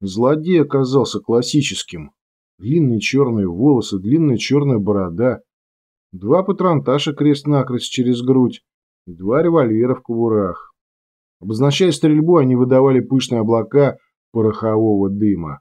Злодей оказался классическим. Длинные черные волосы, длинная черная борода, два патронташа крест-накрест через грудь и два револьвера в кобурах. Обозначая стрельбу, они выдавали пышные облака порохового дыма.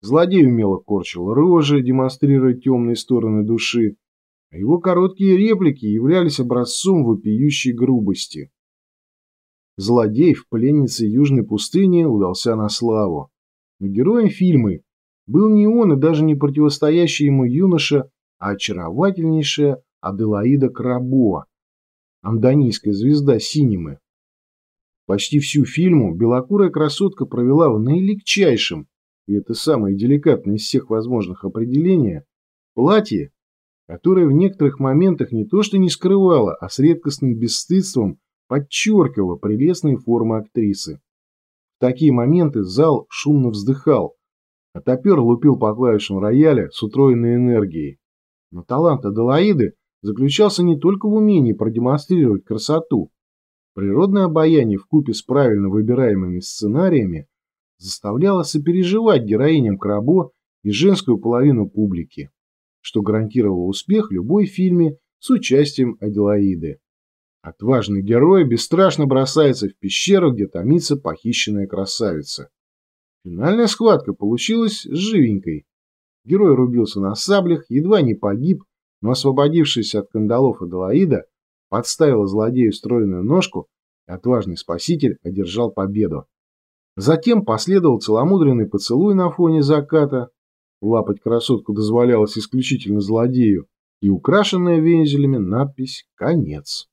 Злодей умело корчил рожи, демонстрируя темные стороны души, а его короткие реплики являлись образцом вопиющей грубости. Злодей в пленнице Южной пустыни удался на славу. Но героем фильма был не он и даже не противостоящий ему юноша, а очаровательнейшая Аделаида Крабо, андонийская звезда синемы. Почти всю фильму белокурая красотка провела в наилегчайшем, и это самое деликатное из всех возможных определений, платье, которое в некоторых моментах не то что не скрывало, а с редкостным бесстыдством подчеркивало прелестные формы актрисы. В такие моменты зал шумно вздыхал, а топер лупил по клавишам рояля с утроенной энергией. Но талант Аделаиды заключался не только в умении продемонстрировать красоту. Природное обаяние вкупе с правильно выбираемыми сценариями заставляло сопереживать героиням Крабо и женскую половину публики, что гарантировало успех любой фильме с участием Аделаиды. Отважный герой бесстрашно бросается в пещеру, где томится похищенная красавица. Финальная схватка получилась живенькой. Герой рубился на саблях, едва не погиб, но освободившись от кандалов Аделаида, подставила злодею стройную ножку, и отважный спаситель одержал победу. Затем последовал целомудренный поцелуй на фоне заката, лапать красотку дозволялось исключительно злодею, и украшенная вензелями надпись «Конец».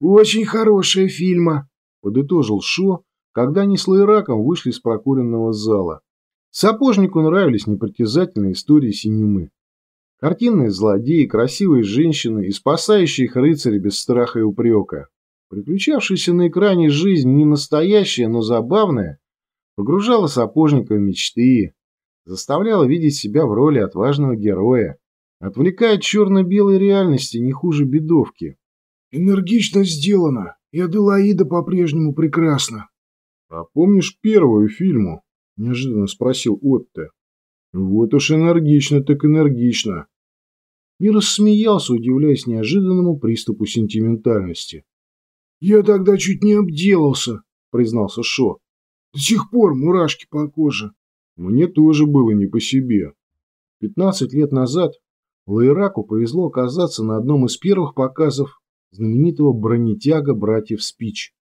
«Очень хорошая фильма», — подытожил Шо, когда они с Лайраком вышли из прокуренного зала. Сапожнику нравились непритязательные истории синемы. Картинные злодеи, красивые женщины и спасающие их рыцари без страха и упрека. Приключавшаяся на экране жизнь не настоящая, но забавная, погружала сапожника в мечты, заставляла видеть себя в роли отважного героя, отвлекая от черно-белой реальности не хуже бедовки. «Энергично сделано, и Аделаида по-прежнему прекрасна», «А помнишь первую фильму?» – неожиданно спросил Отто. «Вот уж энергично так энергично». И рассмеялся, удивляясь неожиданному приступу сентиментальности. «Я тогда чуть не обделался», – признался Шо. «До сих пор мурашки по коже». Мне тоже было не по себе. Пятнадцать лет назад Лайраку повезло оказаться на одном из первых показов знаменитого бронетяга братьев Спич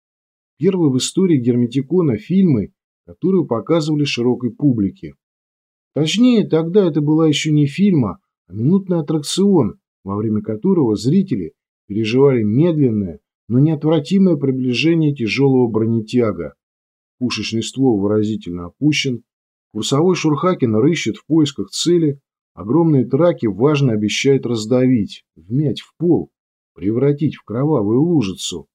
первые в истории Герметикона фильмы, которые показывали широкой публике. Точнее, тогда это была еще не фильма, а минутный аттракцион, во время которого зрители переживали медленное, но неотвратимое приближение тяжелого бронетяга. Пушечный ствол выразительно опущен, курсовой Шурхакин рыщет в поисках цели, огромные траки важно обещают раздавить, вмять в пол, превратить в кровавую лужицу.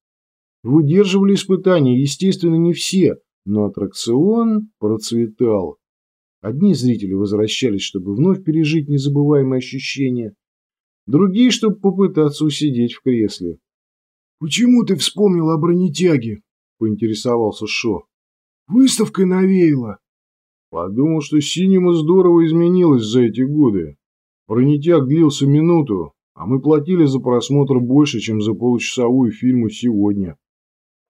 Выдерживали испытания, естественно, не все, но аттракцион процветал. Одни зрители возвращались, чтобы вновь пережить незабываемые ощущения, другие, чтобы попытаться усидеть в кресле. «Почему ты вспомнил о бронетяге?» – поинтересовался Шо. «Выставкой навеяло». Подумал, что синема здорово изменилась за эти годы. Бронетяг длился минуту, а мы платили за просмотр больше, чем за получасовую фильму сегодня.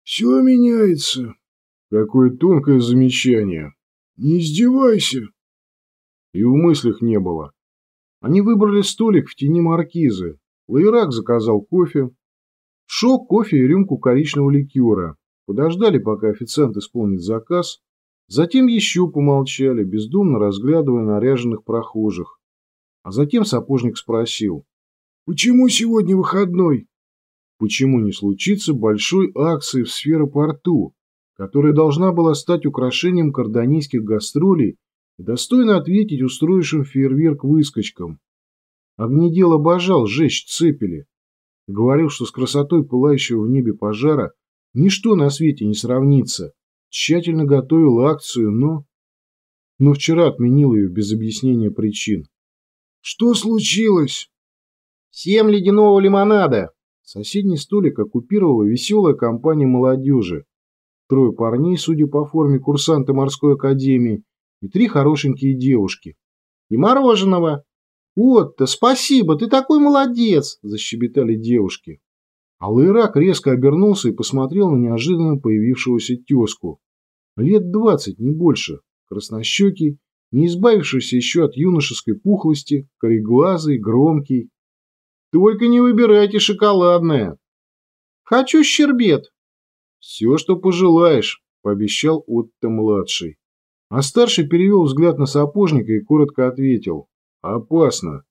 Все меняется. Какое тонкое замечание. Не издевайся. И в мыслях не было. Они выбрали столик в тени маркизы. Лайрак заказал кофе. Шок, кофе и рюмку коричневого ликера. Подождали, пока официант исполнит заказ. Затем еще помолчали, бездумно разглядывая наряженных прохожих. А затем сапожник спросил. «Почему сегодня выходной?» почему не случится большой акции в сферопорту, которая должна была стать украшением кардонийских гастролей и достойно ответить устроившим фейерверк выскочкам. Огнедел обожал жечь цепели. Говорил, что с красотой пылающего в небе пожара ничто на свете не сравнится. Тщательно готовил акцию, но... Но вчера отменил ее без объяснения причин. «Что случилось?» «Семь ледяного лимонада!» Соседний столик оккупировала веселая компания молодежи. Трое парней, судя по форме курсанты морской академии, и три хорошенькие девушки. И мороженого. «Отто, спасибо, ты такой молодец!» – защебетали девушки. А Лайрак резко обернулся и посмотрел на неожиданно появившегося тезку. Лет двадцать, не больше, краснощекий, не избавившийся еще от юношеской пухлости, кореглазый, громкий. «Только не выбирайте шоколадное!» «Хочу щербет!» «Все, что пожелаешь», – пообещал Отто-младший. А старший перевел взгляд на сапожника и коротко ответил. Опасно.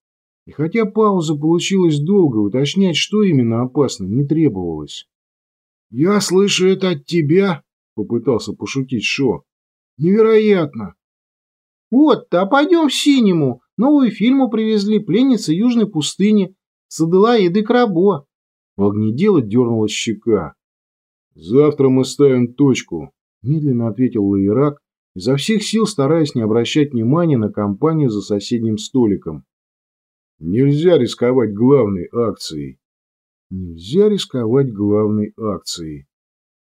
И хотя пауза получилась долго, уточнять, что именно опасно, не требовалось. «Я слышу это от тебя», — попытался пошутить Шо. «Невероятно!» «Вот, а пойдем в синему. Новую фильму привезли «Пленница Южной пустыни» с Аделаидой Крабо». В огнедело дернулась щека. «Завтра мы ставим точку», — медленно ответил Лаирак, изо всех сил стараясь не обращать внимания на компанию за соседним столиком. Нельзя рисковать главной акцией. Нельзя рисковать главной акцией.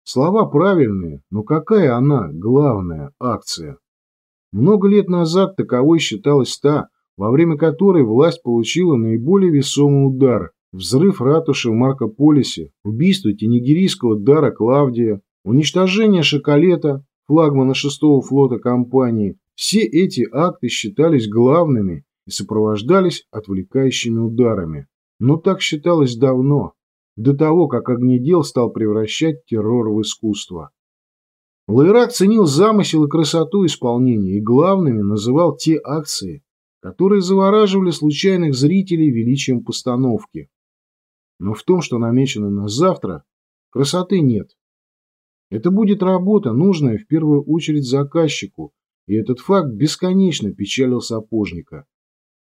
Слова правильные, но какая она, главная акция? Много лет назад таковой считалась та, во время которой власть получила наиболее весомый удар – взрыв ратуши в Маркополисе, убийство тенегерийского дара Клавдия, уничтожение Шоколета, флагмана шестого флота компании, все эти акты считались главными и сопровождались отвлекающими ударами. Но так считалось давно, до того, как огнедел стал превращать террор в искусство. Лайрак ценил замысел и красоту исполнения и главными называл те акции, которые завораживали случайных зрителей величием постановки. Но в том, что намечено на завтра, красоты нет. Это будет работа, нужная в первую очередь заказчику, и этот факт бесконечно печалил сапожника.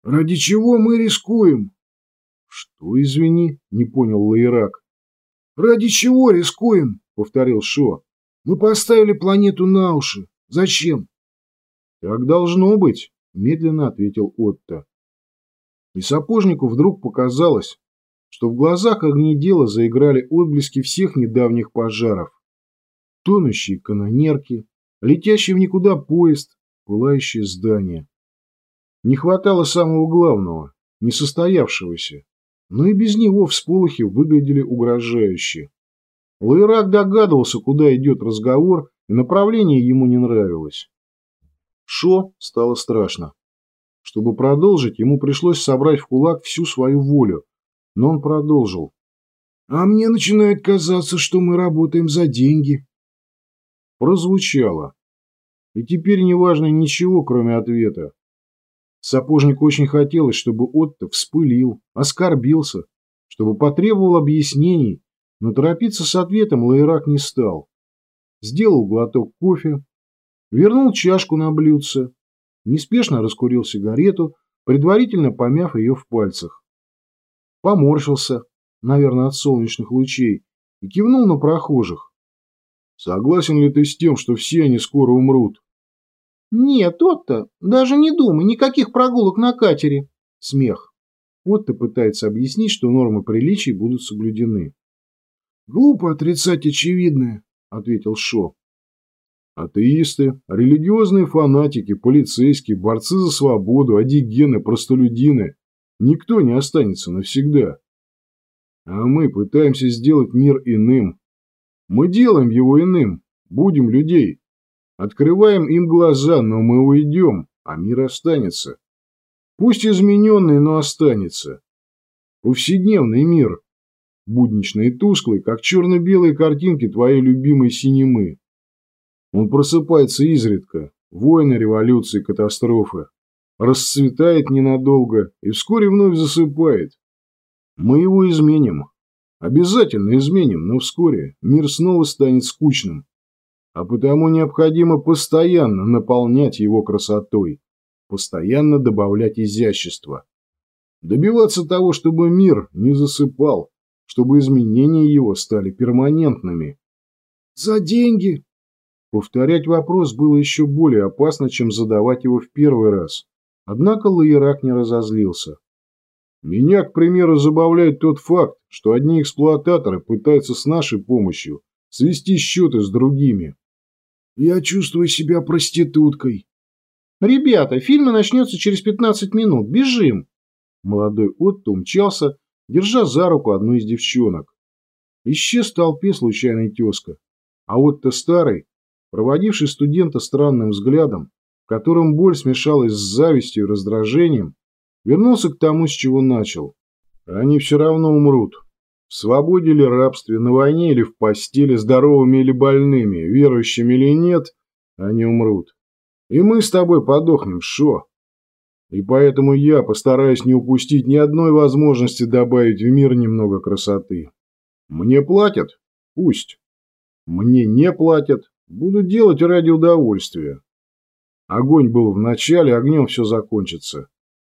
«Ради чего мы рискуем?» «Что, извини?» – не понял Лаирак. «Ради чего рискуем?» – повторил Шо. «Мы поставили планету на уши. Зачем?» «Так должно быть», – медленно ответил Отто. И сапожнику вдруг показалось, что в глазах огнедела заиграли отблески всех недавних пожаров тонущие канонерки, летящий в никуда поезд, пылающее здание. Не хватало самого главного, несостоявшегося, но и без него всполохи выглядели угрожающе. Лайрак догадывался, куда идет разговор, и направление ему не нравилось. Шо стало страшно. Чтобы продолжить, ему пришлось собрать в кулак всю свою волю, но он продолжил. «А мне начинает казаться, что мы работаем за деньги» прозвучало. И теперь не важно ничего, кроме ответа. Сапожнику очень хотелось, чтобы Отто вспылил, оскорбился, чтобы потребовал объяснений, но торопиться с ответом Лайрак не стал. Сделал глоток кофе, вернул чашку на блюдце, неспешно раскурил сигарету, предварительно помяв ее в пальцах. Поморщился, наверное, от солнечных лучей, и кивнул на прохожих. Согласен ли ты с тем, что все они скоро умрут? Нет, Отто, даже не думай, никаких прогулок на катере. Смех. Отто пытается объяснить, что нормы приличий будут соблюдены. Глупо отрицать очевидное, ответил Шо. Атеисты, религиозные фанатики, полицейские, борцы за свободу, одигены, простолюдины. Никто не останется навсегда. А мы пытаемся сделать мир иным, мы делаем его иным, будем людей. Открываем им глаза, но мы уйдем, а мир останется. Пусть измененный, но останется. Повседневный мир. Будничный и тусклый, как черно-белые картинки твоей любимой синемы. Он просыпается изредка, войны, революции, катастрофы. Расцветает ненадолго и вскоре вновь засыпает. Мы его изменим, Обязательно изменим, но вскоре мир снова станет скучным. А потому необходимо постоянно наполнять его красотой, постоянно добавлять изящество. Добиваться того, чтобы мир не засыпал, чтобы изменения его стали перманентными. «За деньги!» Повторять вопрос было еще более опасно, чем задавать его в первый раз. Однако Лаирак не разозлился. Меня, к примеру, забавляет тот факт, что одни эксплуататоры пытаются с нашей помощью свести счеты с другими. Я чувствую себя проституткой. «Ребята, фильм начнется через 15 минут. Бежим!» Молодой Отто умчался, держа за руку одну из девчонок. Исчез в толпе случайный тезка. А Отто старый, проводивший студента странным взглядом, в котором боль смешалась с завистью и раздражением, вернулся к тому, с чего начал. Они все равно умрут. В свободе или рабстве, на войне или в постели, здоровыми или больными, верующими или нет, они умрут. И мы с тобой подохнем, Шо. И поэтому я постараюсь не упустить ни одной возможности добавить в мир немного красоты. Мне платят? Пусть. Мне не платят. Буду делать ради удовольствия. Огонь был в начале, огнем все закончится.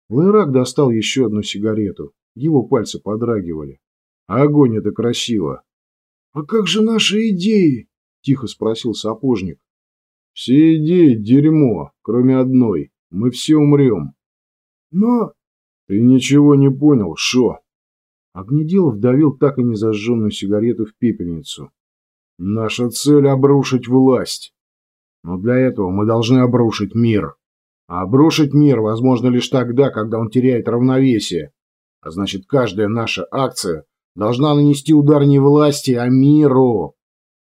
Лайрак достал еще одну сигарету. Его пальцы подрагивали. Огонь — это красиво. — А как же наши идеи? — тихо спросил сапожник. — Все идеи — дерьмо, кроме одной. Мы все умрем. — Но... — Ты ничего не понял, Шо. Огнеделов давил так и не зажженную сигарету в пепельницу. Наша цель — обрушить власть. Но для этого мы должны обрушить мир. А обрушить мир возможно лишь тогда, когда он теряет равновесие. А значит, каждая наша акция должна нанести удар не власти, а миру.